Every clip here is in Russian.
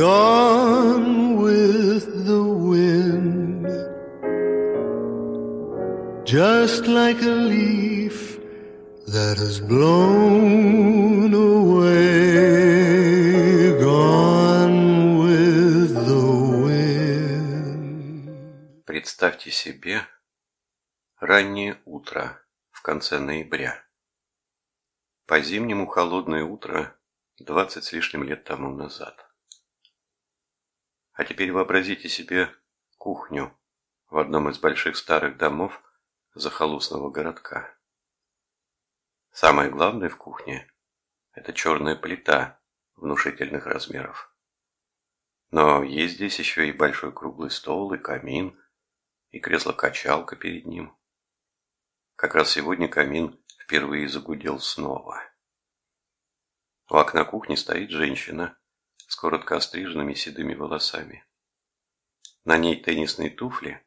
gone with the wind, just like a leaf that has blown away, gone with the wind. Представьте себе раннее утро в конце ноября. По-зимнему холодное утро двадцать с лишним лет тому назад. А теперь вообразите себе кухню в одном из больших старых домов захолустного городка. Самое главное в кухне – это черная плита внушительных размеров. Но есть здесь еще и большой круглый стол, и камин, и кресло-качалка перед ним. Как раз сегодня камин впервые загудел снова. У окна кухни стоит женщина с коротко остриженными седыми волосами. На ней теннисные туфли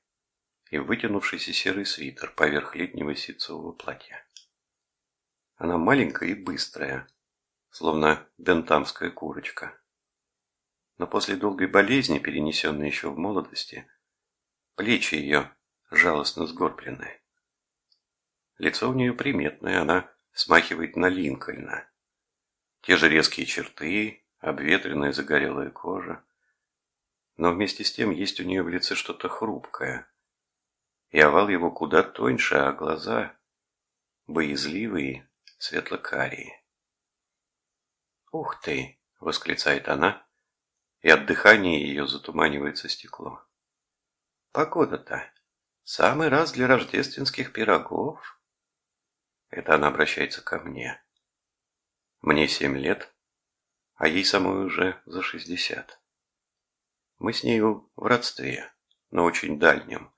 и вытянувшийся серый свитер поверх летнего ситцевого платья. Она маленькая и быстрая, словно бентамская курочка. Но после долгой болезни, перенесенной еще в молодости, плечи ее жалостно сгорблены. Лицо у нее приметное, она смахивает на Линкольна. Те же резкие черты, обветренная загорелая кожа. Но вместе с тем есть у нее в лице что-то хрупкое. И овал его куда тоньше, а глаза боязливые, светло-карие. «Ух ты!» — восклицает она, и от дыхания ее затуманивается стекло. «Погода-то! Самый раз для рождественских пирогов!» Это она обращается ко мне. Мне семь лет, а ей самой уже за шестьдесят. Мы с нею в родстве, но очень дальнем,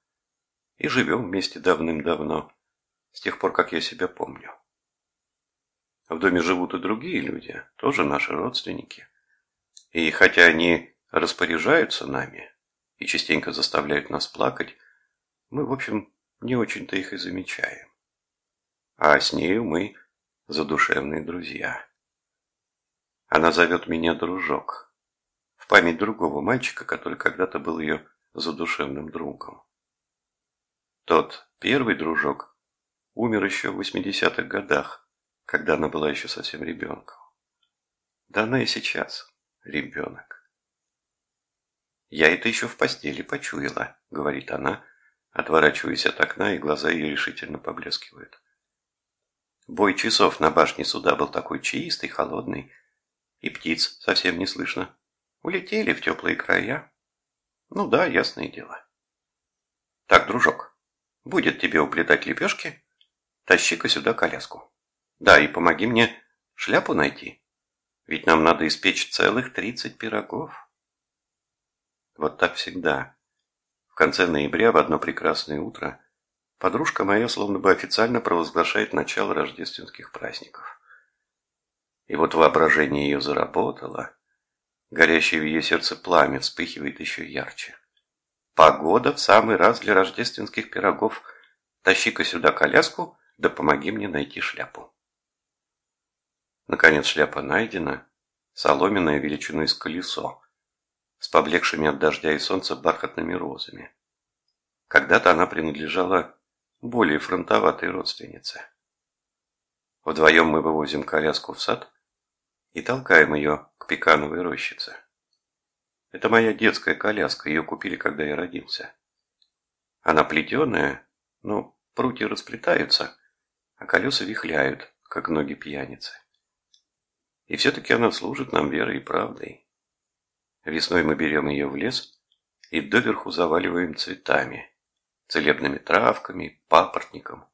и живем вместе давным-давно, с тех пор, как я себя помню. В доме живут и другие люди, тоже наши родственники. И хотя они распоряжаются нами и частенько заставляют нас плакать, мы, в общем, не очень-то их и замечаем. А с нею мы задушевные друзья. Она зовет меня дружок. В память другого мальчика, который когда-то был ее задушевным другом. Тот первый дружок умер еще в 80-х годах, когда она была еще совсем ребенком. Да она и сейчас ребенок. «Я это еще в постели почуяла», — говорит она, отворачиваясь от окна, и глаза ее решительно поблескивают. Бой часов на башне суда был такой чистый, холодный, и птиц совсем не слышно. Улетели в теплые края. Ну да, ясное дело. Так, дружок, будет тебе уплетать лепешки? Тащи-ка сюда коляску. Да, и помоги мне шляпу найти. Ведь нам надо испечь целых тридцать пирогов. Вот так всегда. В конце ноября в одно прекрасное утро подружка моя словно бы официально провозглашает начало рождественских праздников. И вот воображение ее заработало. Горящее в ее сердце пламя вспыхивает еще ярче. Погода в самый раз для рождественских пирогов. Тащи-ка сюда коляску, да помоги мне найти шляпу. Наконец шляпа найдена, соломенная величиной с колесо, с поблекшими от дождя и солнца бархатными розами. Когда-то она принадлежала более фронтоватой родственнице. Вдвоем мы вывозим коляску в сад, и толкаем ее к пекановой рощице. Это моя детская коляска, ее купили, когда я родился. Она плетеная, но прутья расплетаются, а колеса вихляют, как ноги пьяницы. И все-таки она служит нам верой и правдой. Весной мы берем ее в лес и доверху заваливаем цветами, целебными травками, папоротником.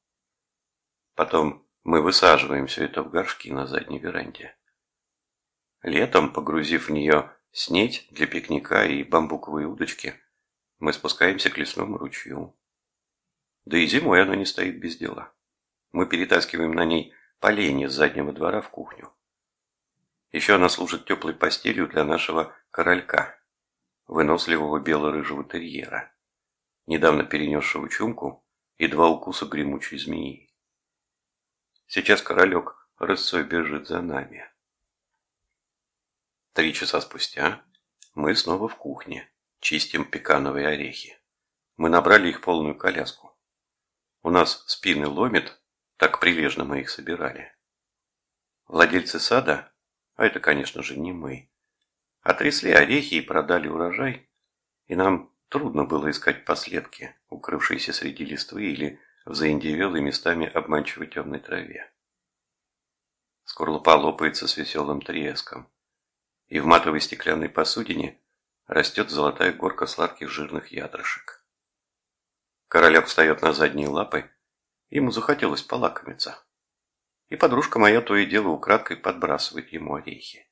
Потом мы высаживаем все это в горшки на задней веранде. Летом, погрузив в нее снеть для пикника и бамбуковые удочки, мы спускаемся к лесному ручью. Да и зимой она не стоит без дела. Мы перетаскиваем на ней поленья с заднего двора в кухню. Еще она служит теплой постелью для нашего королька, выносливого бело-рыжего терьера, недавно перенесшего чумку и два укуса гремучей змеи. Сейчас королек рысцой бежит за нами. Три часа спустя Мы снова в кухне, чистим пекановые орехи. Мы набрали их полную коляску. У нас спины ломит, так прилежно мы их собирали. Владельцы сада, а это, конечно же, не мы, отрясли орехи и продали урожай, и нам трудно было искать последки, укрывшиеся среди листвы или в заиндевелой местами обманчивой темной траве. Скорлупа лопается с веселым треском, и в матовой стеклянной посудине растет золотая горка сладких жирных ядрышек. Королек встает на задние лапы, ему захотелось полакомиться. И подружка моя то и дело украдкой подбрасывает ему орехи.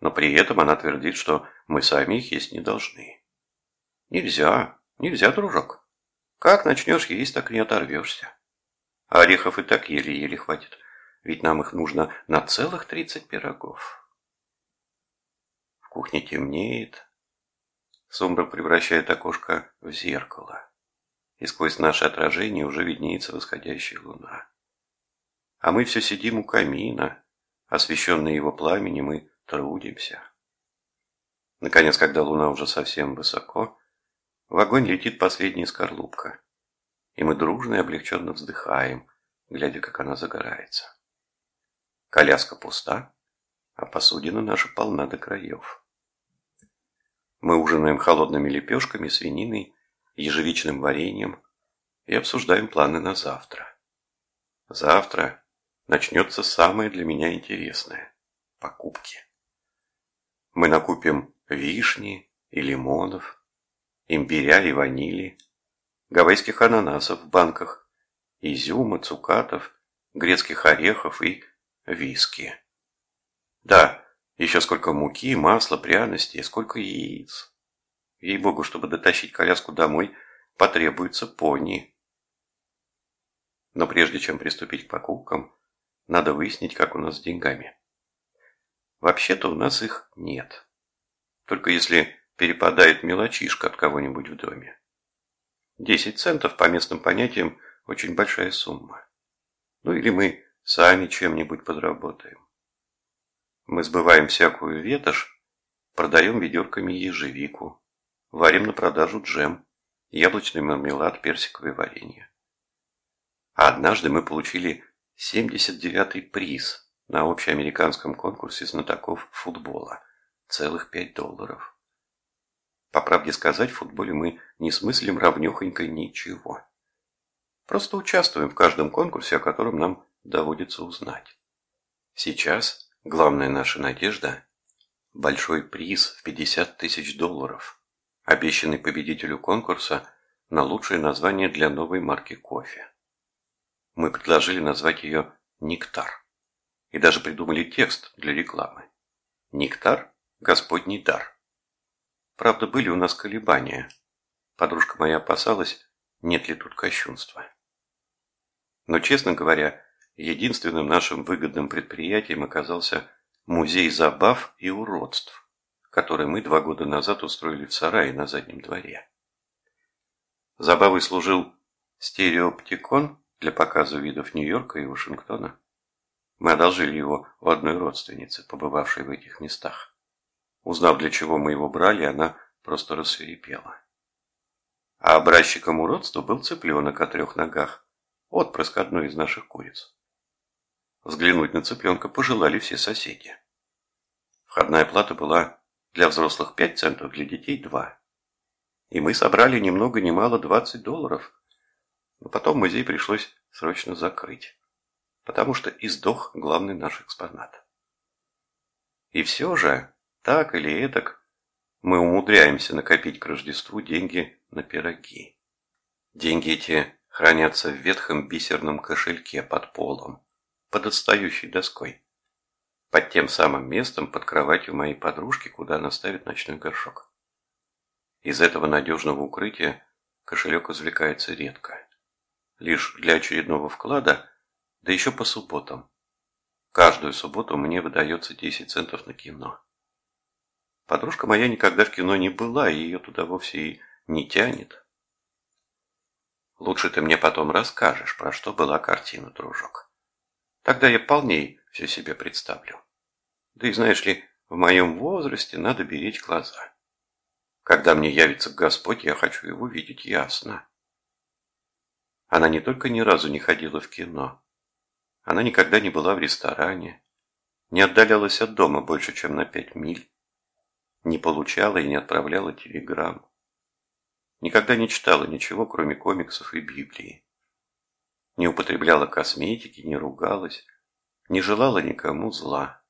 Но при этом она твердит, что мы сами их есть не должны. Нельзя, нельзя, дружок. Как начнешь есть, так не оторвешься. А орехов и так еле-еле хватит, ведь нам их нужно на целых тридцать пирогов. Кухне темнеет. Сумбра превращает окошко в зеркало, и сквозь наше отражение уже виднеется восходящая луна. А мы все сидим у камина, освещенные его пламенем, и трудимся. Наконец, когда луна уже совсем высоко, в огонь летит последняя скорлупка, и мы дружно и облегченно вздыхаем, глядя, как она загорается. Коляска пуста, а посудина наша полна до краев. Мы ужинаем холодными лепешками, свининой, ежевичным вареньем и обсуждаем планы на завтра. Завтра начнется самое для меня интересное – покупки. Мы накупим вишни и лимонов, имбиря и ванили, гавайских ананасов в банках, изюма, цукатов, грецких орехов и виски. Да, еще сколько муки, масла, пряностей, сколько яиц. Ей-богу, чтобы дотащить коляску домой, потребуется пони. Но прежде чем приступить к покупкам, надо выяснить, как у нас с деньгами. Вообще-то у нас их нет. Только если перепадает мелочишка от кого-нибудь в доме. Десять центов по местным понятиям очень большая сумма. Ну или мы сами чем-нибудь подработаем. Мы сбываем всякую ветошь, продаем ведерками ежевику, варим на продажу джем, яблочный мармелад, персиковое варенье. А однажды мы получили 79-й приз на общеамериканском конкурсе знатоков футбола. Целых 5 долларов. По правде сказать, в футболе мы не смыслим равнехонько ничего. Просто участвуем в каждом конкурсе, о котором нам доводится узнать. Сейчас главная наша надежда – большой приз в 50 тысяч долларов, обещанный победителю конкурса на лучшее название для новой марки кофе. Мы предложили назвать ее «Нектар» и даже придумали текст для рекламы. «Нектар – Господний дар». Правда, были у нас колебания. Подружка моя опасалась, нет ли тут кощунства. Но, честно говоря, единственным нашим выгодным предприятием оказался музей забав и уродств, который мы два года назад устроили в сарае на заднем дворе. Забавой служил стереоптикон для показа видов Нью-Йорка и Вашингтона. Мы одолжили его у одной родственницы, побывавшей в этих местах. Узнав, для чего мы его брали, она просто рассверепела. А образчиком уродства был цыпленок о трех ногах, отпрыск одной из наших куриц. Взглянуть на цыпленка пожелали все соседи. Входная плата была для взрослых 5 центов, для детей 2. И мы собрали ни много ни мало 20 долларов. Но потом музей пришлось срочно закрыть, потому что издох главный наш экспонат. И все же так или этак, мы умудряемся накопить к Рождеству деньги на пироги. Деньги эти хранятся в ветхом бисерном кошельке под полом, под отстающей доской, под тем самым местом под кроватью моей подружки, куда она ставит ночной горшок. Из этого надежного укрытия кошелек извлекается редко. Лишь для очередного вклада, да еще по субботам. Каждую субботу мне выдается 10 центов на кино. Подружка моя никогда в кино не была, и ее туда вовсе и не тянет. Лучше ты мне потом расскажешь, про что была картина, дружок. Тогда я полней все себе представлю. Да и знаешь ли, в моем возрасте надо беречь глаза. Когда мне явится Господь, я хочу его видеть ясно. Она не только ни разу не ходила в кино, она никогда не была в ресторане, не отдалялась от дома больше, чем на пять миль, не получала и не отправляла телеграмм, никогда не читала ничего, кроме комиксов и Библии, не употребляла косметики, не ругалась, не желала никому зла,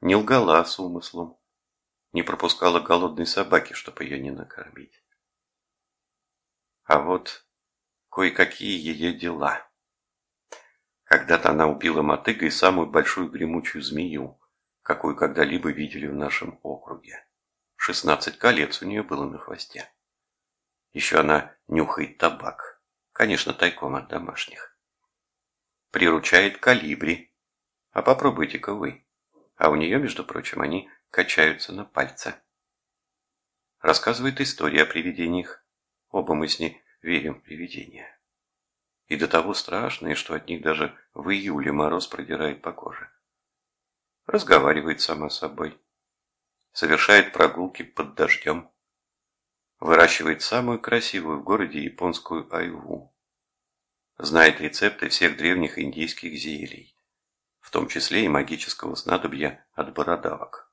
не лгала с умыслом, не пропускала голодной собаки, чтобы ее не накормить. А вот кое-какие ее дела – когда-то она убила мотыгой самую большую гремучую змею, какую когда-либо видели в нашем округе. Шестнадцать колец у нее было на хвосте. Еще она нюхает табак, конечно, тайком от домашних. Приручает калибри. А попробуйте-ка вы. А у нее, между прочим, они качаются на пальце. Рассказывает история о привидениях. Оба мы с ней верим в привидения и до того страшные, что от них даже в июле мороз продирает по коже. Разговаривает сама собой, совершает прогулки под дождем, выращивает самую красивую в городе японскую айву, знает рецепты всех древних индийских зелий, в том числе и магического снадобья от бородавок.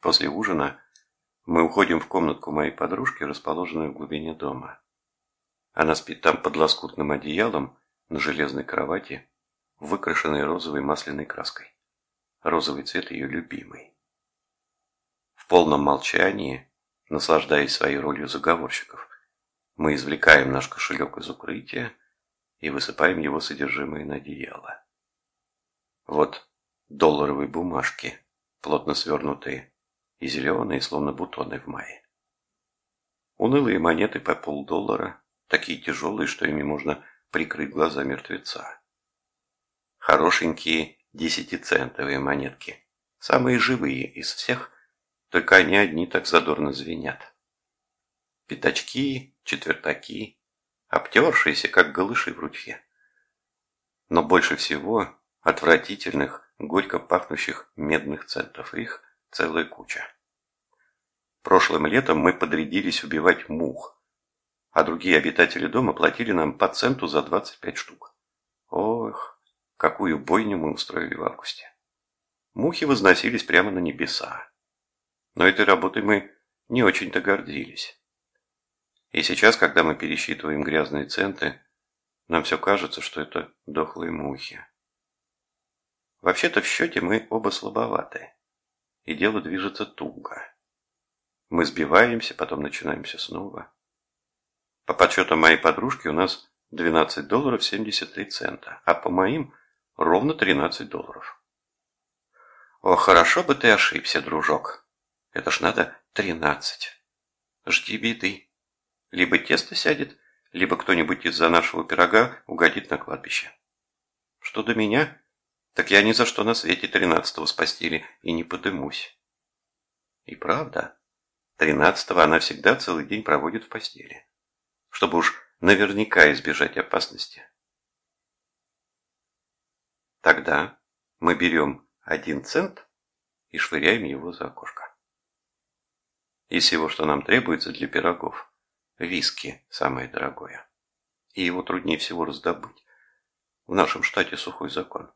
После ужина мы уходим в комнатку моей подружки, расположенную в глубине дома. Она спит там под лоскутным одеялом на железной кровати, выкрашенной розовой масляной краской. Розовый цвет ее любимый. В полном молчании, наслаждаясь своей ролью заговорщиков, мы извлекаем наш кошелек из укрытия и высыпаем его содержимое на одеяло. Вот долларовые бумажки, плотно свернутые, и зеленые, словно бутоны в мае. Унылые монеты по полдоллара, такие тяжелые, что ими можно прикрыть глаза мертвеца. Хорошенькие десятицентовые монетки, самые живые из всех, только они одни так задорно звенят. Пятачки, четвертаки, обтершиеся, как голыши в ручье. Но больше всего отвратительных, горько пахнущих медных центов, их целая куча. Прошлым летом мы подрядились убивать мух, а другие обитатели дома платили нам по центу за 25 штук. Ох, какую бойню мы устроили в августе. Мухи возносились прямо на небеса. Но этой работой мы не очень-то гордились. И сейчас, когда мы пересчитываем грязные центы, нам все кажется, что это дохлые мухи. Вообще-то в счете мы оба слабоваты, и дело движется туго. Мы сбиваемся, потом начинаемся снова. По подсчетам моей подружки у нас 12 долларов 73 цента, а по моим ровно 13 долларов. О, хорошо бы ты ошибся, дружок. Это ж надо 13. Жди беды. Либо тесто сядет, либо кто-нибудь из-за нашего пирога угодит на кладбище. Что до меня, так я ни за что на свете тринадцатого с постели и не подымусь. И правда, тринадцатого она всегда целый день проводит в постели чтобы уж наверняка избежать опасности. Тогда мы берем один цент и швыряем его за окошко. Из всего, что нам требуется для пирогов, виски самое дорогое. И его труднее всего раздобыть. В нашем штате сухой закон.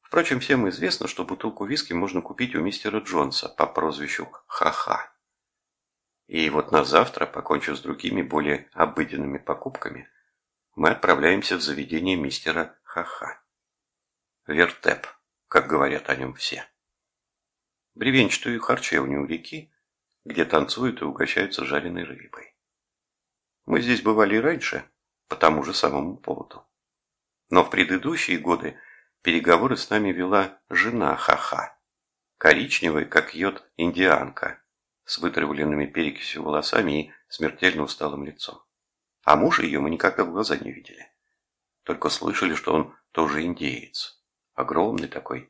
Впрочем, всем известно, что бутылку виски можно купить у мистера Джонса по прозвищу Ха-Ха. И вот на завтра, покончив с другими более обыденными покупками, мы отправляемся в заведение мистера Ха-Ха. Вертеп, как говорят о нем все. Бревенчатую харчевню у реки, где танцуют и угощаются жареной рыбой. Мы здесь бывали раньше, по тому же самому поводу. Но в предыдущие годы переговоры с нами вела жена Ха-Ха, коричневая, как йод, индианка, с вытравленными перекисью волосами и смертельно усталым лицом. А мужа ее мы никогда в глаза не видели. Только слышали, что он тоже индеец. Огромный такой.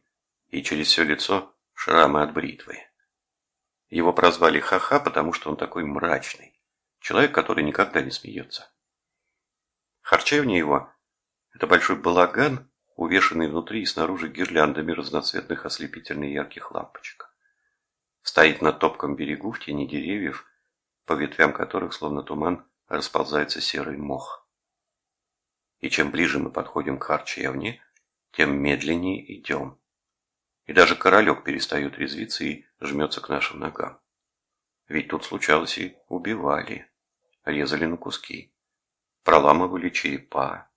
И через все лицо шрамы от бритвы. Его прозвали Ха-Ха, потому что он такой мрачный. Человек, который никогда не смеется. Харчевня его – это большой балаган, увешанный внутри и снаружи гирляндами разноцветных ослепительно ярких лампочек. Стоит на топком берегу в тени деревьев, по ветвям которых, словно туман, расползается серый мох. И чем ближе мы подходим к харчевне, тем медленнее идем. И даже королек перестает резвиться и жмется к нашим ногам. Ведь тут случалось и убивали, резали на куски, проламывали черепа.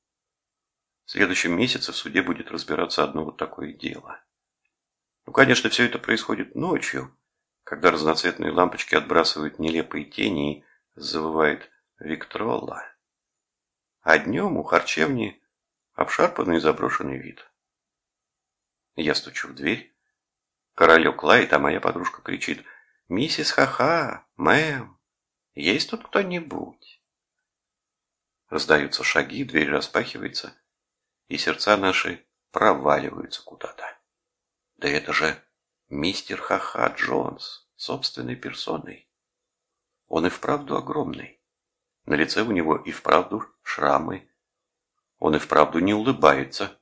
В следующем месяце в суде будет разбираться одно вот такое дело. Ну, конечно, все это происходит ночью, когда разноцветные лампочки отбрасывают нелепые тени и завывает Виктролла. А днем у харчевни обшарпанный заброшенный вид. Я стучу в дверь. Королек лает, а моя подружка кричит «Миссис Ха-Ха, мэм, есть тут кто-нибудь?» Раздаются шаги, дверь распахивается, и сердца наши проваливаются куда-то. Да это же мистер Ха-Ха Джонс, собственной персоной. Он и вправду огромный. На лице у него и вправду шрамы. Он и вправду не улыбается.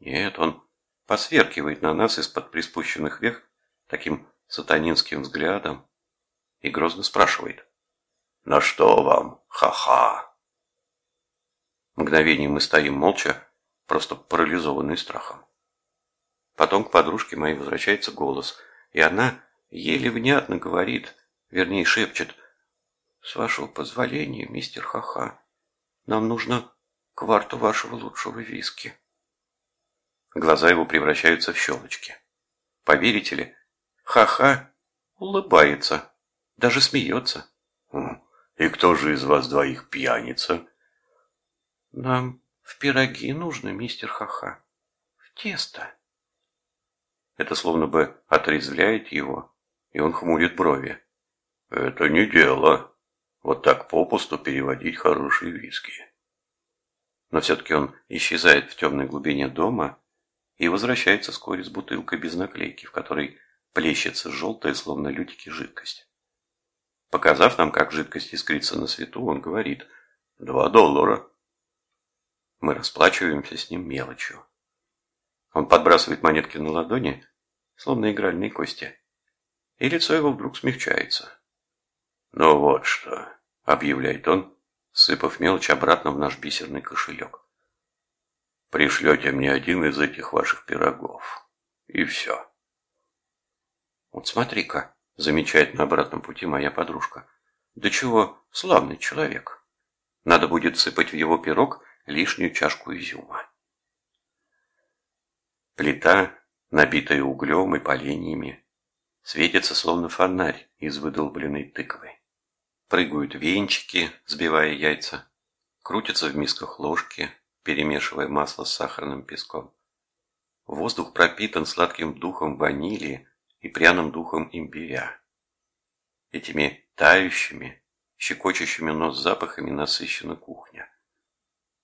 Нет, он посверкивает на нас из-под приспущенных век таким сатанинским взглядом и грозно спрашивает. «На что вам, ха-ха?» Мгновение мы стоим молча, просто парализованные страхом. Потом к подружке моей возвращается голос, и она еле внятно говорит, вернее шепчет, «С вашего позволения, мистер Ха-Ха, нам нужно кварту вашего лучшего виски». Глаза его превращаются в щелочки. Поверите ли, Ха-ха улыбается, даже смеется. «И кто же из вас двоих пьяница?» «Нам в пироги нужно, мистер Ха-ха. В тесто». Это словно бы отрезвляет его, и он хмурит брови. «Это не дело. Вот так попусту переводить хорошие виски». Но все-таки он исчезает в темной глубине дома и возвращается вскоре с бутылкой без наклейки, в которой плещется желтая, словно лютики, жидкость. Показав нам, как жидкость искрится на свету, он говорит «Два доллара». Мы расплачиваемся с ним мелочью. Он подбрасывает монетки на ладони, словно игральные кости, и лицо его вдруг смягчается. «Ну вот что», — объявляет он, сыпав мелочь обратно в наш бисерный кошелек. «Пришлете мне один из этих ваших пирогов, и все». «Вот смотри-ка», — замечает на обратном пути моя подружка. «Да чего славный человек. Надо будет сыпать в его пирог лишнюю чашку изюма». Плита, набитая углем и поленьями, светится словно фонарь из выдолбленной тыквы. Прыгают венчики, сбивая яйца, крутятся в мисках ложки, перемешивая масло с сахарным песком. Воздух пропитан сладким духом ванили и пряным духом имбиря. Этими тающими, щекочущими нос запахами насыщена кухня.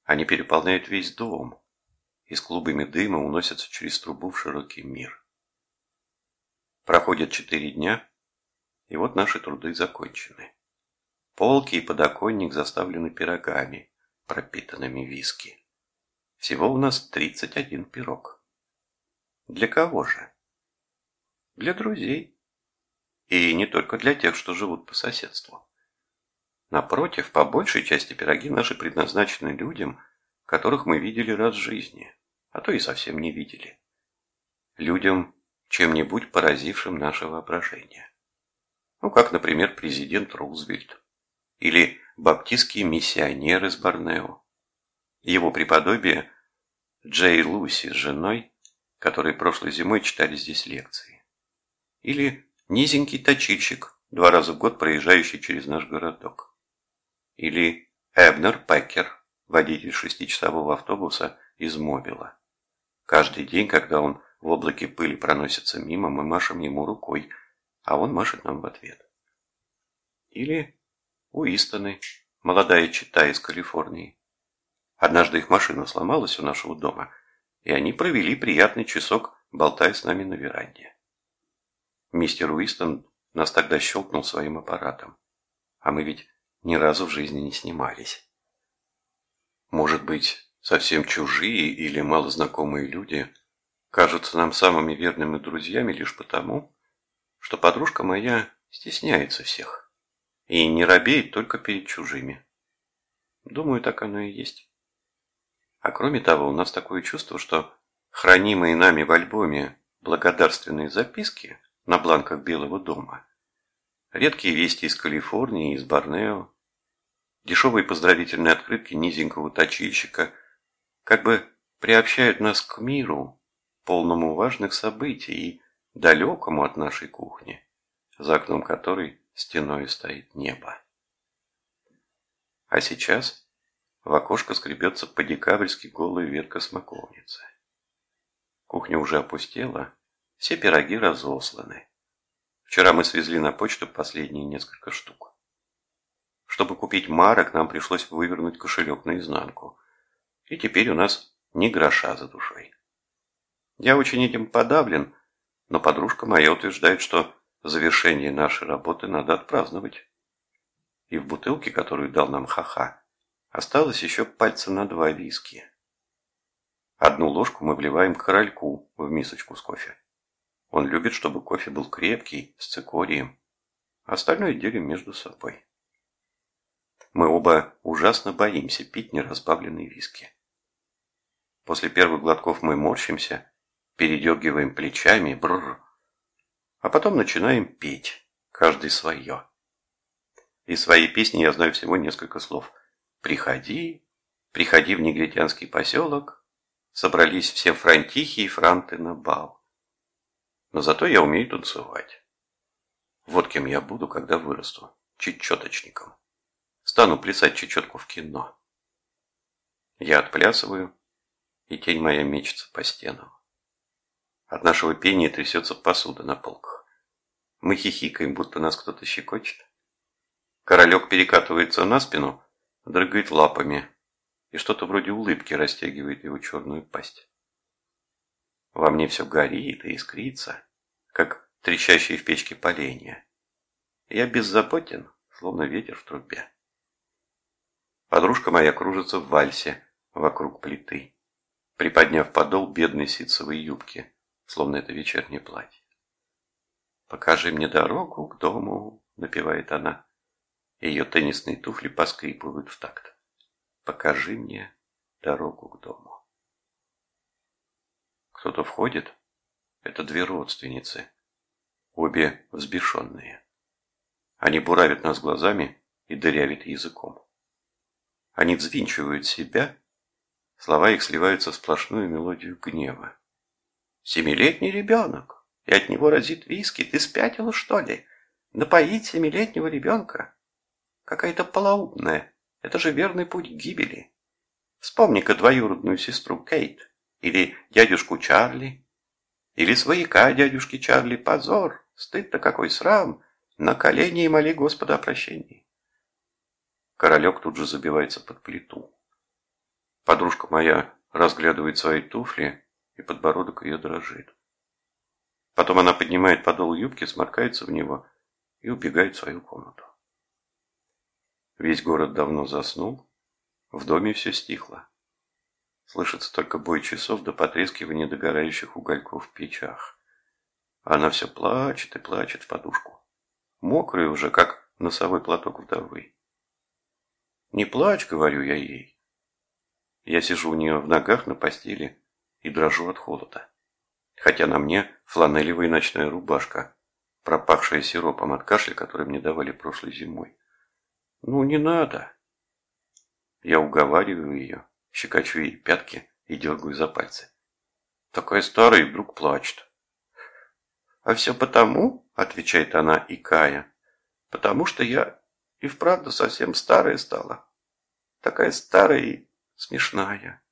Они переполняют весь дом и с клубами дыма уносятся через трубу в широкий мир. Проходят четыре дня, и вот наши труды закончены. Полки и подоконник заставлены пирогами, пропитанными виски. Всего у нас 31 пирог. Для кого же? Для друзей. И не только для тех, что живут по соседству. Напротив, по большей части пироги наши предназначены людям, которых мы видели раз в жизни, а то и совсем не видели. Людям, чем-нибудь поразившим наше воображение. Ну, как, например, президент Рузвельт или баптистский миссионер из Борнео. Его преподобие Джей Луси с женой, которые прошлой зимой читали здесь лекции. Или низенький точильщик, два раза в год проезжающий через наш городок. Или Эбнер Пекер, водитель шестичасового автобуса из Мобила. Каждый день, когда он в облаке пыли проносится мимо, мы машем ему рукой, а он машет нам в ответ. Или Уистоны, молодая чита из Калифорнии. Однажды их машина сломалась у нашего дома, и они провели приятный часок, болтая с нами на веранде. Мистер Уистон нас тогда щелкнул своим аппаратом. А мы ведь ни разу в жизни не снимались. Может быть, совсем чужие или малознакомые люди кажутся нам самыми верными друзьями лишь потому, что подружка моя стесняется всех и не робеет только перед чужими. Думаю, так оно и есть. А кроме того, у нас такое чувство, что хранимые нами в альбоме благодарственные записки на бланках Белого дома, редкие вести из Калифорнии из Борнео, дешевые поздравительные открытки низенького точильщика как бы приобщают нас к миру, полному важных событий и далекому от нашей кухни, за окном которой стеной стоит небо. А сейчас в окошко скребется по-декабрьски голая ветка смоковницы. Кухня уже опустела, все пироги разосланы. Вчера мы свезли на почту последние несколько штук. Чтобы купить марок, нам пришлось вывернуть кошелек наизнанку. И теперь у нас ни гроша за душой. Я очень этим подавлен, но подружка моя утверждает, что завершение нашей работы надо отпраздновать. И в бутылке, которую дал нам ха-ха, осталось еще пальца на два виски. Одну ложку мы вливаем корольку в мисочку с кофе. Он любит, чтобы кофе был крепкий, с цикорием. Остальное делим между собой. Мы оба ужасно боимся пить неразбавленные виски. После первых глотков мы морщимся, передергиваем плечами, бррр, а потом начинаем петь, каждый свое. Из своей песни я знаю всего несколько слов. «Приходи, приходи в негритянский поселок, собрались все франтихи и франты на бал». Но зато я умею танцевать. Вот кем я буду, когда вырасту, чечеточником. Стану плясать чечетку в кино. Я отплясываю, и тень моя мечется по стенам. От нашего пения трясется посуда на полках. Мы хихикаем, будто нас кто-то щекочет. Королек перекатывается на спину, дрыгает лапами, и что-то вроде улыбки растягивает его черную пасть. Во мне все горит и искрится, как трещащие в печке поленья. Я беззаботен, словно ветер в трубе. Подружка моя кружится в вальсе вокруг плиты, приподняв подол бедной ситцевой юбки, словно это вечернее платье. «Покажи мне дорогу к дому», — напевает она. Ее теннисные туфли поскрипывают в такт. «Покажи мне дорогу к дому». Кто-то входит. Это две родственницы, обе взбешенные. Они буравят нас глазами и дырявят языком. Они взвинчивают себя, слова их сливаются в сплошную мелодию гнева. «Семилетний ребенок, и от него разит виски, ты спятила, что ли? Напоить семилетнего ребенка? Какая-то полоумная, это же верный путь к гибели. Вспомни-ка двоюродную сестру Кейт, или дядюшку Чарли, или свояка дядюшки Чарли, позор, стыд-то какой срам, на колени и моли Господа о прощении. Королек тут же забивается под плиту. Подружка моя разглядывает свои туфли, и подбородок ее дрожит. Потом она поднимает подол юбки, сморкается в него и убегает в свою комнату. Весь город давно заснул, в доме все стихло. Слышится только бой часов до потрескивания догорающих угольков в печах. Она все плачет и плачет в подушку. Мокрая уже, как носовой платок вдовы. «Не плачь», — говорю я ей. Я сижу у нее в ногах на постели и дрожу от холода. Хотя на мне фланелевая ночная рубашка, пропахшая сиропом от кашля, который мне давали прошлой зимой. «Ну, не надо». Я уговариваю ее, щекочу ей пятки и дергаю за пальцы. Такая старая и вдруг плачет. «А все потому, — отвечает она, икая, — потому что я и вправду совсем старая стала. Такая старая и смешная.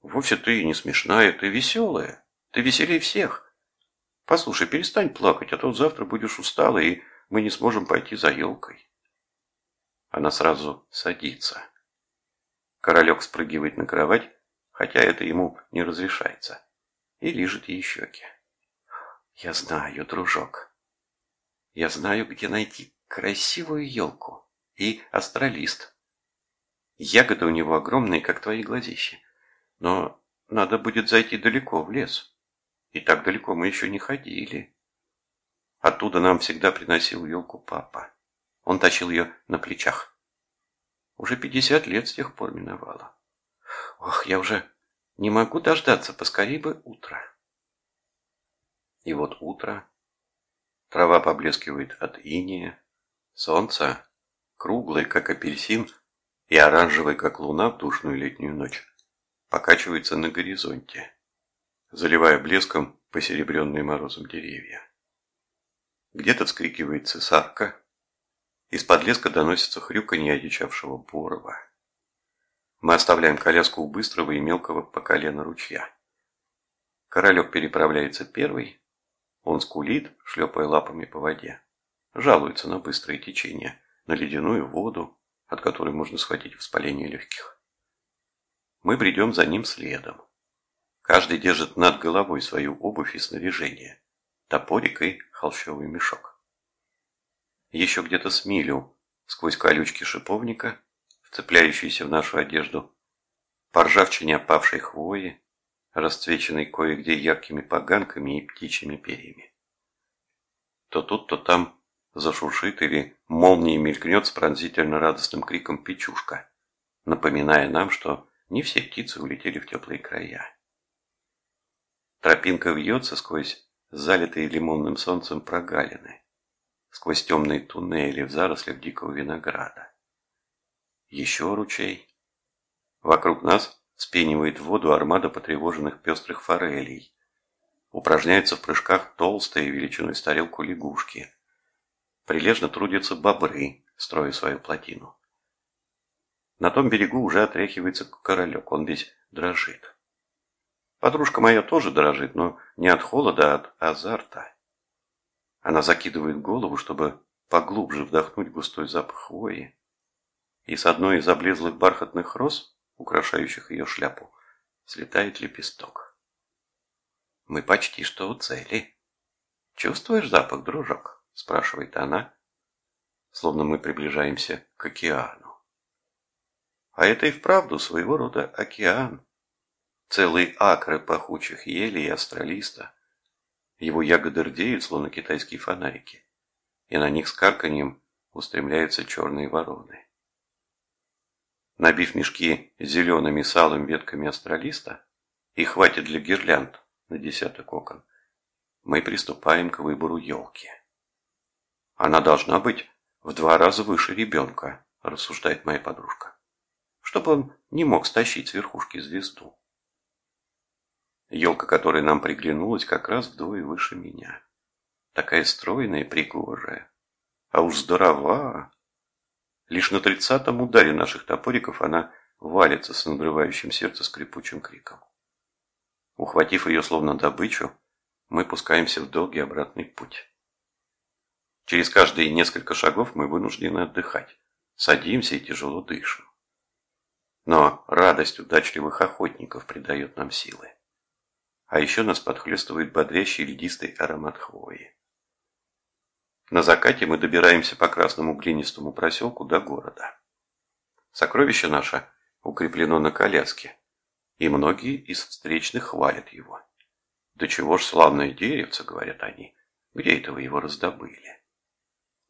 Вовсе ты не смешная, ты веселая. Ты веселее всех. Послушай, перестань плакать, а то завтра будешь устала, и мы не сможем пойти за елкой. Она сразу садится. Королек спрыгивает на кровать, хотя это ему не разрешается, и лижет ей щеки. Я знаю, дружок. Я знаю, где найти красивую елку и астролист. Ягоды у него огромные, как твои глазищи. Но надо будет зайти далеко в лес. И так далеко мы еще не ходили. Оттуда нам всегда приносил елку папа. Он тащил ее на плечах. Уже пятьдесят лет с тех пор миновало. Ох, я уже не могу дождаться, поскорее бы утро. И вот утро. Трава поблескивает от иния. Солнце, круглое, как апельсин, и оранжевое, как луна в душную летнюю ночь, покачивается на горизонте, заливая блеском посеребренные морозом деревья. Где-то вскрикивает цесарка. Из-под леска доносится хрюканье одичавшего борова. Мы оставляем коляску у быстрого и мелкого по колено ручья. Королек переправляется первый. Он скулит, шлепая лапами по воде. Жалуется на быстрое течение, на ледяную воду, от которой можно схватить воспаление легких. Мы бредем за ним следом. Каждый держит над головой свою обувь и снаряжение топорик и холщовый мешок. Еще где-то с милю, сквозь колючки шиповника, вцепляющиеся в нашу одежду, по ржавчине опавшей хвои, расцвеченной кое-где яркими поганками и птичьими перьями. То тут, то там зашуршит или молнией мелькнет с пронзительно радостным криком печушка, напоминая нам, что не все птицы улетели в теплые края. Тропинка вьется сквозь залитые лимонным солнцем прогалины, сквозь темные туннели в зарослях дикого винограда. Еще ручей. Вокруг нас спенивает воду армада потревоженных пестрых форелей. Упражняются в прыжках толстые величиной с тарелку лягушки. Прилежно трудятся бобры, строя свою плотину. На том берегу уже отряхивается королек, он весь дрожит. Подружка моя тоже дрожит, но не от холода, а от азарта. Она закидывает голову, чтобы поглубже вдохнуть густой запах хвои. И с одной из облезлых бархатных роз, украшающих ее шляпу, слетает лепесток. Мы почти что у цели. «Чувствуешь запах, дружок?» – спрашивает она, словно мы приближаемся к океану. А это и вправду своего рода океан, Целые акры пахучих елей и астролиста. Его ягоды рдеют, словно китайские фонарики, и на них с карканьем устремляются черные вороны. Набив мешки зелеными салым ветками астролиста, и хватит для гирлянд на десяток окон, мы приступаем к выбору елки. Она должна быть в два раза выше ребенка, рассуждает моя подружка, чтобы он не мог стащить с верхушки звезду. Елка, которая нам приглянулась, как раз вдвое выше меня. Такая стройная и пригожая. А уж здорова. Лишь на тридцатом ударе наших топориков она валится с надрывающим сердце скрипучим криком. Ухватив ее словно добычу, мы пускаемся в долгий обратный путь. Через каждые несколько шагов мы вынуждены отдыхать. Садимся и тяжело дышим. Но радость удачливых охотников придает нам силы. А еще нас подхлестывает бодрящий льдистый аромат хвои. На закате мы добираемся по красному глинистому проселку до города. Сокровище наше укреплено на коляске, и многие из встречных хвалят его. «Да чего ж славное деревце», — говорят они, — «где это вы его раздобыли?»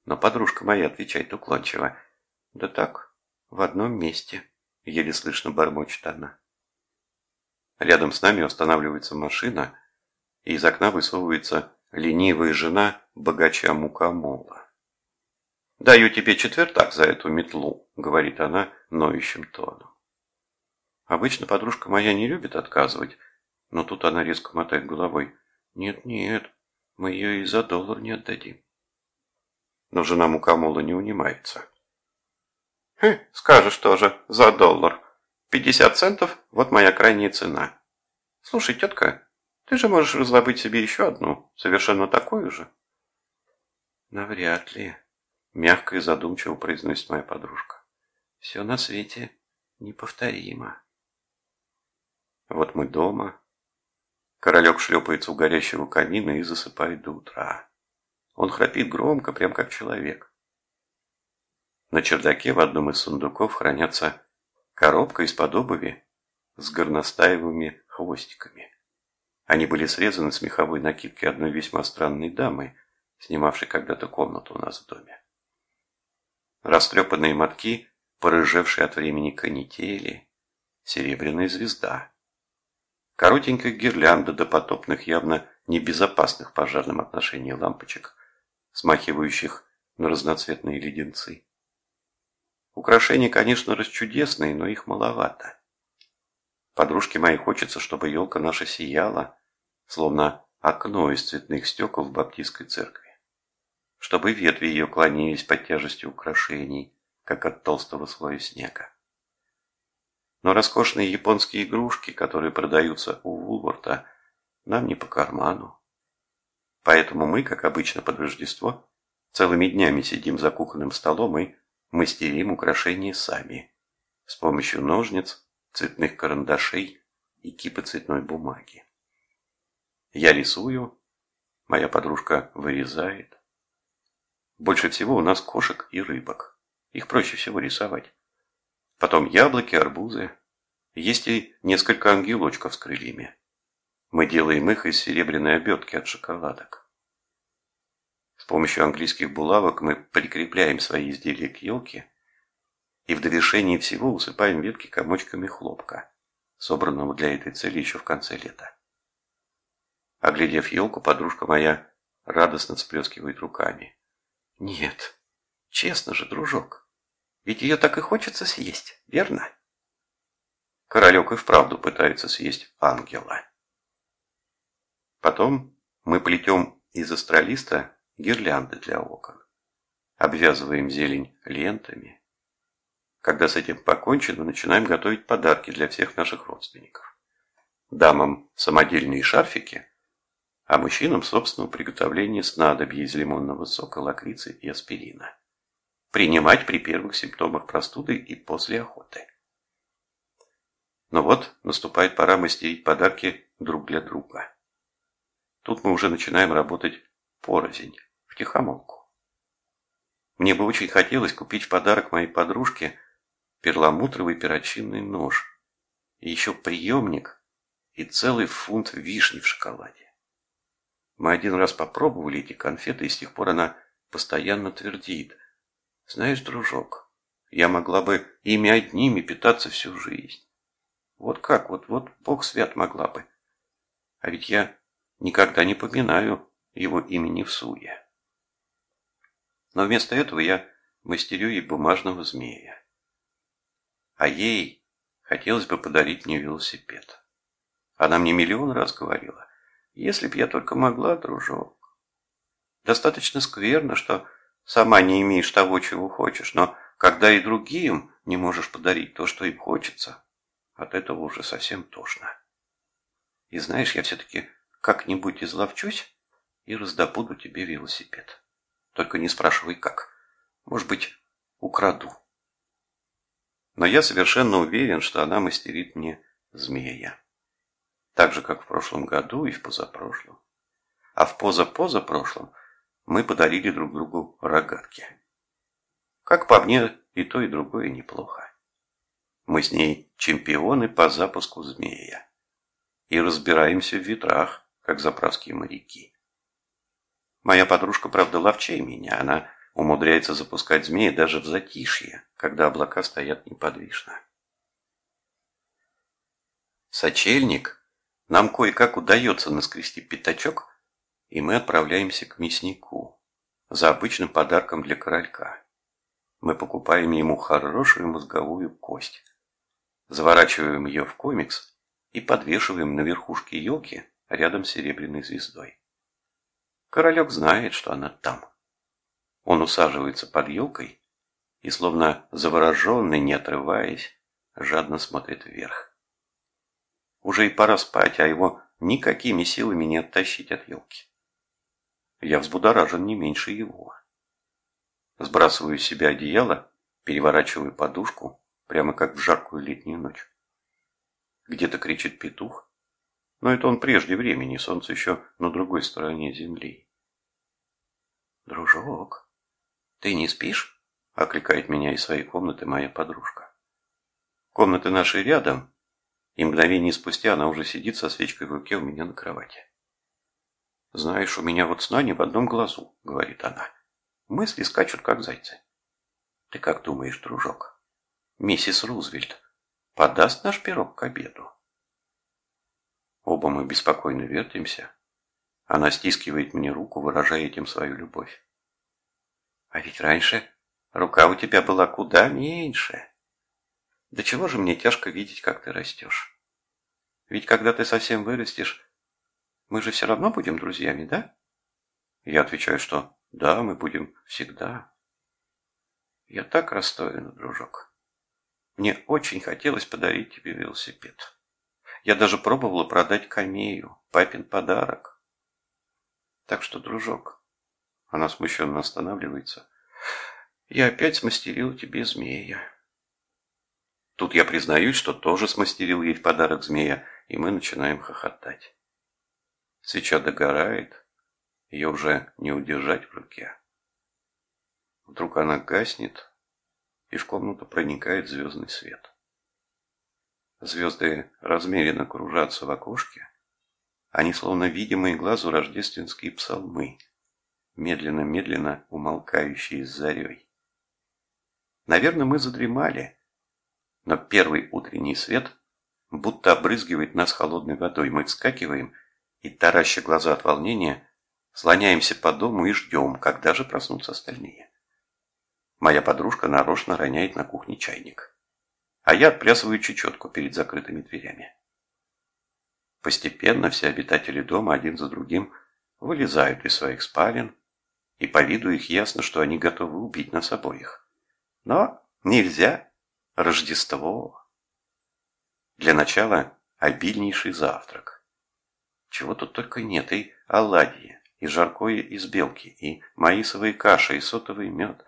Но подружка моя отвечает уклончиво, «Да так, в одном месте», — еле слышно бормочет она. Рядом с нами останавливается машина, и из окна высовывается ленивая жена богача Мукамола. «Даю тебе четвертак за эту метлу», — говорит она ноющим тоном. Обычно подружка моя не любит отказывать, но тут она резко мотает головой. «Нет-нет, мы ее и за доллар не отдадим». Но жена Мукамола не унимается. «Хм, скажешь тоже, за доллар. Пятьдесят центов – вот моя крайняя цена. Слушай, тетка, ты же можешь раздобыть себе еще одну, совершенно такую же. Навряд ли, мягко и задумчиво произносит моя подружка. Все на свете неповторимо. Вот мы дома. Королек шлепается у горящего камина и засыпает до утра. Он храпит громко, прям как человек. На чердаке в одном из сундуков хранятся Коробка из-под обуви с горностаевыми хвостиками. Они были срезаны с меховой накидки одной весьма странной дамы, снимавшей когда-то комнату у нас в доме. Растрепанные мотки, порыжевшие от времени канители, серебряная звезда. Коротенькая гирлянда до потопных, явно небезопасных в пожарном отношении лампочек, смахивающих на разноцветные леденцы. Украшения, конечно, расчудесные, но их маловато. Подружке моей хочется, чтобы елка наша сияла, словно окно из цветных стекол в баптистской церкви. Чтобы ветви ее клонились под тяжестью украшений, как от толстого слоя снега. Но роскошные японские игрушки, которые продаются у Вулворта, нам не по карману. Поэтому мы, как обычно под Рождество, целыми днями сидим за кухонным столом и мастерим украшения сами, с помощью ножниц, цветных карандашей и кипы цветной бумаги. Я рисую, моя подружка вырезает. Больше всего у нас кошек и рыбок. Их проще всего рисовать. Потом яблоки, арбузы. Есть и несколько ангелочков с крыльями. Мы делаем их из серебряной обертки от шоколадок. Помощью английских булавок мы прикрепляем свои изделия к елке и в довершении всего усыпаем ветки комочками хлопка, собранного для этой цели еще в конце лета. Оглядев елку, подружка моя радостно всплескивает руками. Нет, честно же, дружок, ведь ее так и хочется съесть, верно? Королек и вправду пытается съесть ангела. Потом мы плетем из астролиста гирлянды для окон. Обвязываем зелень лентами. Когда с этим покончено, начинаем готовить подарки для всех наших родственников. Дамам самодельные шарфики, а мужчинам собственного приготовления снадобья из лимонного сока, лакрицы и аспирина. Принимать при первых симптомах простуды и после охоты. Но вот наступает пора мастерить подарки друг для друга. Тут мы уже начинаем работать порознь, втихомолку. Мне бы очень хотелось купить в подарок моей подружке перламутровый перочинный нож, и еще приемник и целый фунт вишни в шоколаде. Мы один раз попробовали эти конфеты, и с тех пор она постоянно твердит. Знаешь, дружок, я могла бы ими одними питаться всю жизнь. Вот как, вот, вот Бог свят могла бы. А ведь я никогда не поминаю его имени в суе. Но вместо этого я мастерю ей бумажного змея. А ей хотелось бы подарить мне велосипед. Она мне миллион раз говорила, если б я только могла, дружок. Достаточно скверно, что сама не имеешь того, чего хочешь, но когда и другим не можешь подарить то, что им хочется, от этого уже совсем тошно. И знаешь, я все-таки как-нибудь изловчусь и раздобуду тебе велосипед. Только не спрашивай как. Может быть, украду. Но я совершенно уверен, что она мастерит мне змея. Так же, как в прошлом году и в позапрошлом. А в позапозапрошлом мы подарили друг другу рогатки. Как по мне, и то, и другое неплохо. Мы с ней чемпионы по запуску змея. И разбираемся в ветрах, как заправские моряки. Моя подружка, правда, ловчей меня. Она умудряется запускать змея даже в затишье, когда облака стоят неподвижно. Сочельник нам кое-как удается наскрести пятачок, и мы отправляемся к мяснику за обычным подарком для королька. Мы покупаем ему хорошую мозговую кость, заворачиваем ее в комикс и подвешиваем на верхушке елки рядом с серебряной звездой. Королек знает, что она там. Он усаживается под елкой и, словно завороженный, не отрываясь, жадно смотрит вверх. Уже и пора спать, а его никакими силами не оттащить от елки. Я взбудоражен не меньше его. Сбрасываю с себя одеяло, переворачиваю подушку, прямо как в жаркую летнюю ночь. Где-то кричит петух, но это он прежде времени, солнце еще на другой стороне земли. «Дружок, ты не спишь?» – окликает меня из своей комнаты моя подружка. Комнаты наши рядом, и мгновение спустя она уже сидит со свечкой в руке у меня на кровати. «Знаешь, у меня вот сна не в одном глазу», — говорит она. Мысли скачут, как зайцы. «Ты как думаешь, дружок, миссис Рузвельт подаст наш пирог к обеду?» Оба мы беспокойно вертимся. Она стискивает мне руку, выражая этим свою любовь. А ведь раньше рука у тебя была куда меньше. Да чего же мне тяжко видеть, как ты растешь? Ведь когда ты совсем вырастешь, мы же все равно будем друзьями, да? Я отвечаю, что да, мы будем всегда. Я так расстроена, дружок. Мне очень хотелось подарить тебе велосипед. Я даже пробовала продать камею, папин подарок. Так что, дружок, она смущенно останавливается, я опять смастерила тебе змея. Тут я признаюсь, что тоже смастерил ей в подарок змея, и мы начинаем хохотать. Свеча догорает, ее уже не удержать в руке. Вдруг она гаснет, и в комнату проникает звездный свет. Звезды размеренно кружатся в окошке, они словно видимые глазу рождественские псалмы, медленно-медленно умолкающие с зарей. Наверное, мы задремали, но первый утренний свет будто обрызгивает нас холодной водой. Мы вскакиваем и, тараща глаза от волнения, слоняемся по дому и ждем, когда же проснутся остальные. Моя подружка нарочно роняет на кухне чайник, а я отплясываю чечетку перед закрытыми дверями. Постепенно все обитатели дома один за другим вылезают из своих спален, и по виду их ясно, что они готовы убить нас обоих. Но нельзя. Рождество. Для начала обильнейший завтрак. Чего тут только нет, и оладьи, и жаркое из белки, и маисовые каши, и сотовый мед.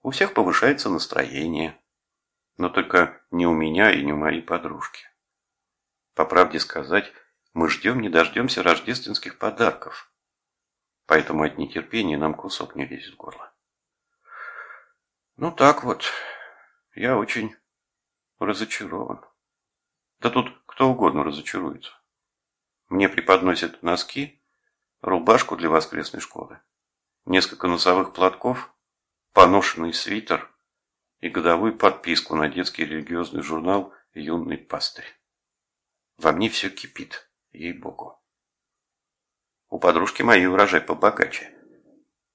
У всех повышается настроение, но только не у меня и не у моей подружки. По правде сказать, мы ждем не дождемся рождественских подарков, поэтому от нетерпения нам кусок не лезет в горло. Ну так вот, я очень разочарован. Да тут кто угодно разочаруется. Мне преподносят носки, рубашку для воскресной школы, несколько носовых платков, поношенный свитер и годовую подписку на детский религиозный журнал «Юный пастырь». Во мне все кипит, ей-богу. У подружки моей урожай побогаче.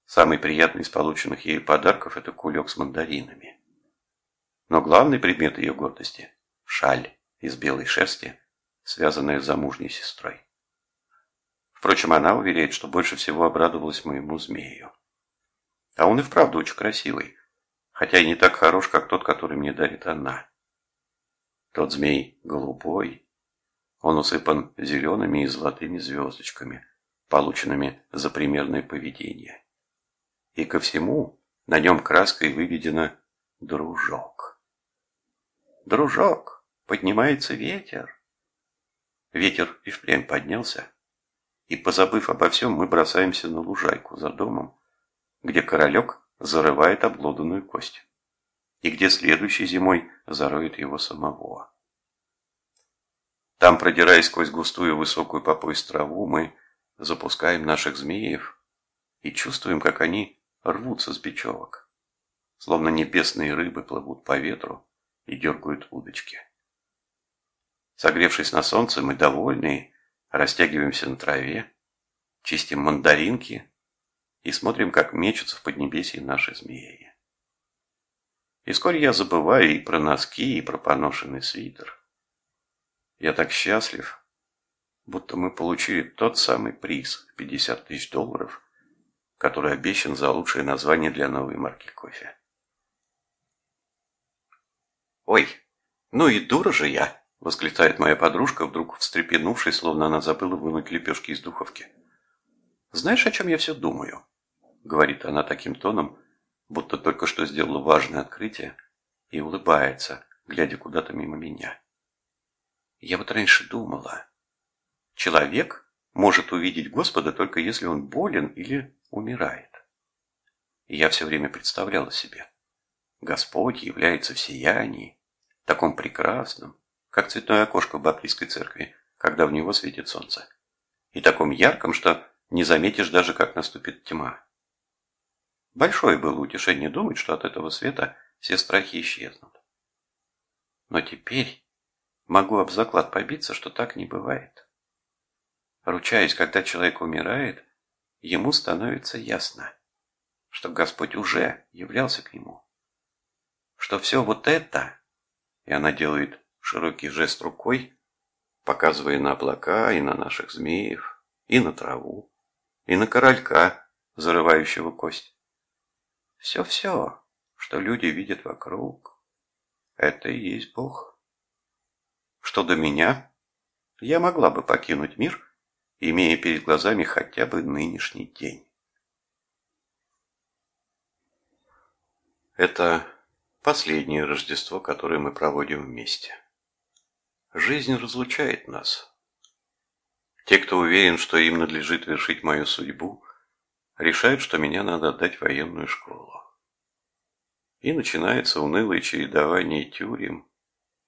Самый приятный из полученных ею подарков – это кулек с мандаринами. Но главный предмет ее гордости – шаль из белой шерсти, связанная с замужней сестрой. Впрочем, она уверяет, что больше всего обрадовалась моему змею. А он и вправду очень красивый, хотя и не так хорош, как тот, который мне дарит она. Тот змей голубой, он усыпан зелеными и золотыми звездочками, полученными за примерное поведение. И ко всему на нем краской выведено «дружок». «Дружок, поднимается ветер!» Ветер и впрямь поднялся, и, позабыв обо всем, мы бросаемся на лужайку за домом, где королек зарывает облоданную кость, и где следующей зимой зароет его самого. Там, продираясь сквозь густую высокую по пояс траву, мы запускаем наших змеев и чувствуем, как они рвутся с бечевок, словно небесные рыбы плывут по ветру, и дергают удочки. Согревшись на солнце, мы довольные, растягиваемся на траве, чистим мандаринки и смотрим, как мечутся в поднебесье наши змеи. И вскоре я забываю и про носки, и про поношенный свитер. Я так счастлив, будто мы получили тот самый приз – 50 тысяч долларов, который обещан за лучшее название для новой марки кофе. «Ой, ну и дура же я!» – восклицает моя подружка, вдруг встрепенувшись, словно она забыла вынуть лепешки из духовки. «Знаешь, о чем я все думаю?» – говорит она таким тоном, будто только что сделала важное открытие, и улыбается, глядя куда-то мимо меня. «Я вот раньше думала, человек может увидеть Господа только если он болен или умирает. И я все время представляла себе – Господь является в сиянии, таком прекрасном, как цветное окошко в Баптистской церкви, когда в него светит солнце, и таком ярком, что не заметишь даже, как наступит тьма. Большое было утешение думать, что от этого света все страхи исчезнут. Но теперь могу об заклад побиться, что так не бывает. Ручаясь, когда человек умирает, ему становится ясно, что Господь уже являлся к нему. Что все вот это, и она делает широкий жест рукой, показывая на облака и на наших змеев, и на траву, и на королька, зарывающего кость. Все-все, что люди видят вокруг, это и есть Бог. Что до меня, я могла бы покинуть мир, имея перед глазами хотя бы нынешний день. Это последнее Рождество, которое мы проводим вместе. Жизнь разлучает нас. Те, кто уверен, что им надлежит вершить мою судьбу, решают, что меня надо отдать в военную школу. И начинается унылое чередование тюрем,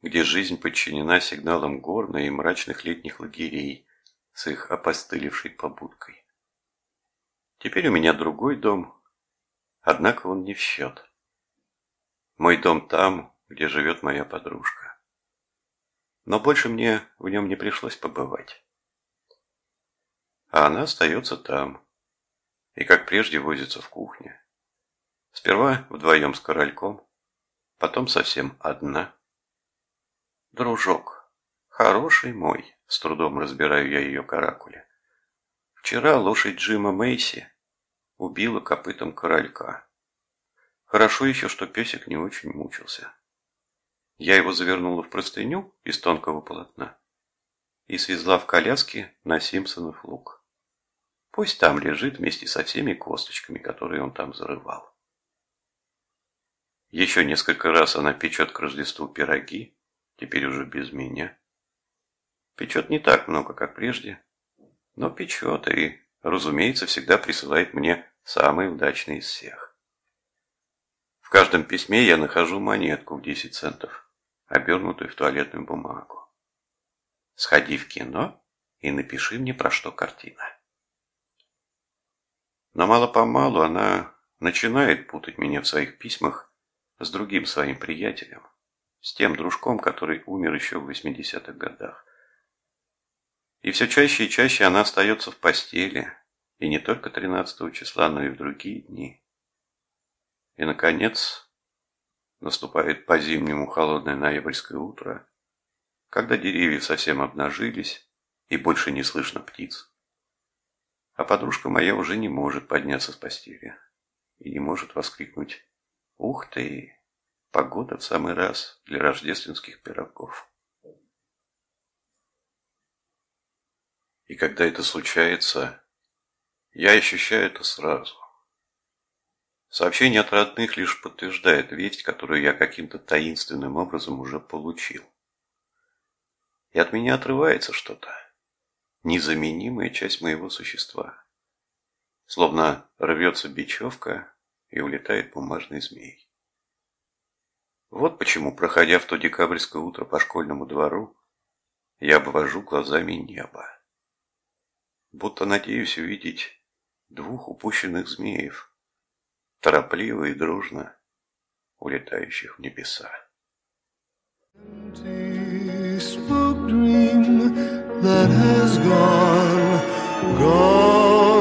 где жизнь подчинена сигналам горной и мрачных летних лагерей с их опостылевшей побудкой. Теперь у меня другой дом, однако он не в счет. Мой дом там, где живет моя подружка. Но больше мне в нем не пришлось побывать. А она остается там, и как прежде возится в кухне. Сперва вдвоем с корольком, потом совсем одна. Дружок, хороший мой, с трудом разбираю я ее каракули. Вчера лошадь Джима Мейси убила копытом королька. Хорошо еще, что песик не очень мучился. Я его завернула в простыню из тонкого полотна и свезла в коляске на Симпсонов луг. Пусть там лежит вместе со всеми косточками, которые он там зарывал. Еще несколько раз она печет к Рождеству пироги, теперь уже без меня. Печет не так много, как прежде, но печет и, разумеется, всегда присылает мне самый удачный из всех. В каждом письме я нахожу монетку в 10 центов, обернутую в туалетную бумагу. Сходи в кино и напиши мне, про что картина. Но мало-помалу она начинает путать меня в своих письмах с другим своим приятелем, с тем дружком, который умер еще в 80-х годах. И все чаще и чаще она остается в постели, и не только 13 числа, но и в другие дни. И, наконец, наступает по-зимнему холодное ноябрьское утро, когда деревья совсем обнажились, и больше не слышно птиц. А подружка моя уже не может подняться с постели и не может воскликнуть Ух ты! Погода в самый раз для рождественских пирогов. И когда это случается, я ощущаю это сразу. Сообщение от родных лишь подтверждает весть, которую я каким-то таинственным образом уже получил. И от меня отрывается что-то, незаменимая часть моего существа. Словно рвется бечевка, и улетает бумажный змей. Вот почему, проходя в то декабрьское утро по школьному двору, я обвожу глазами небо. Будто надеюсь увидеть двух упущенных змеев, торопливо и дружно улетающих в небеса. That has gone, gone.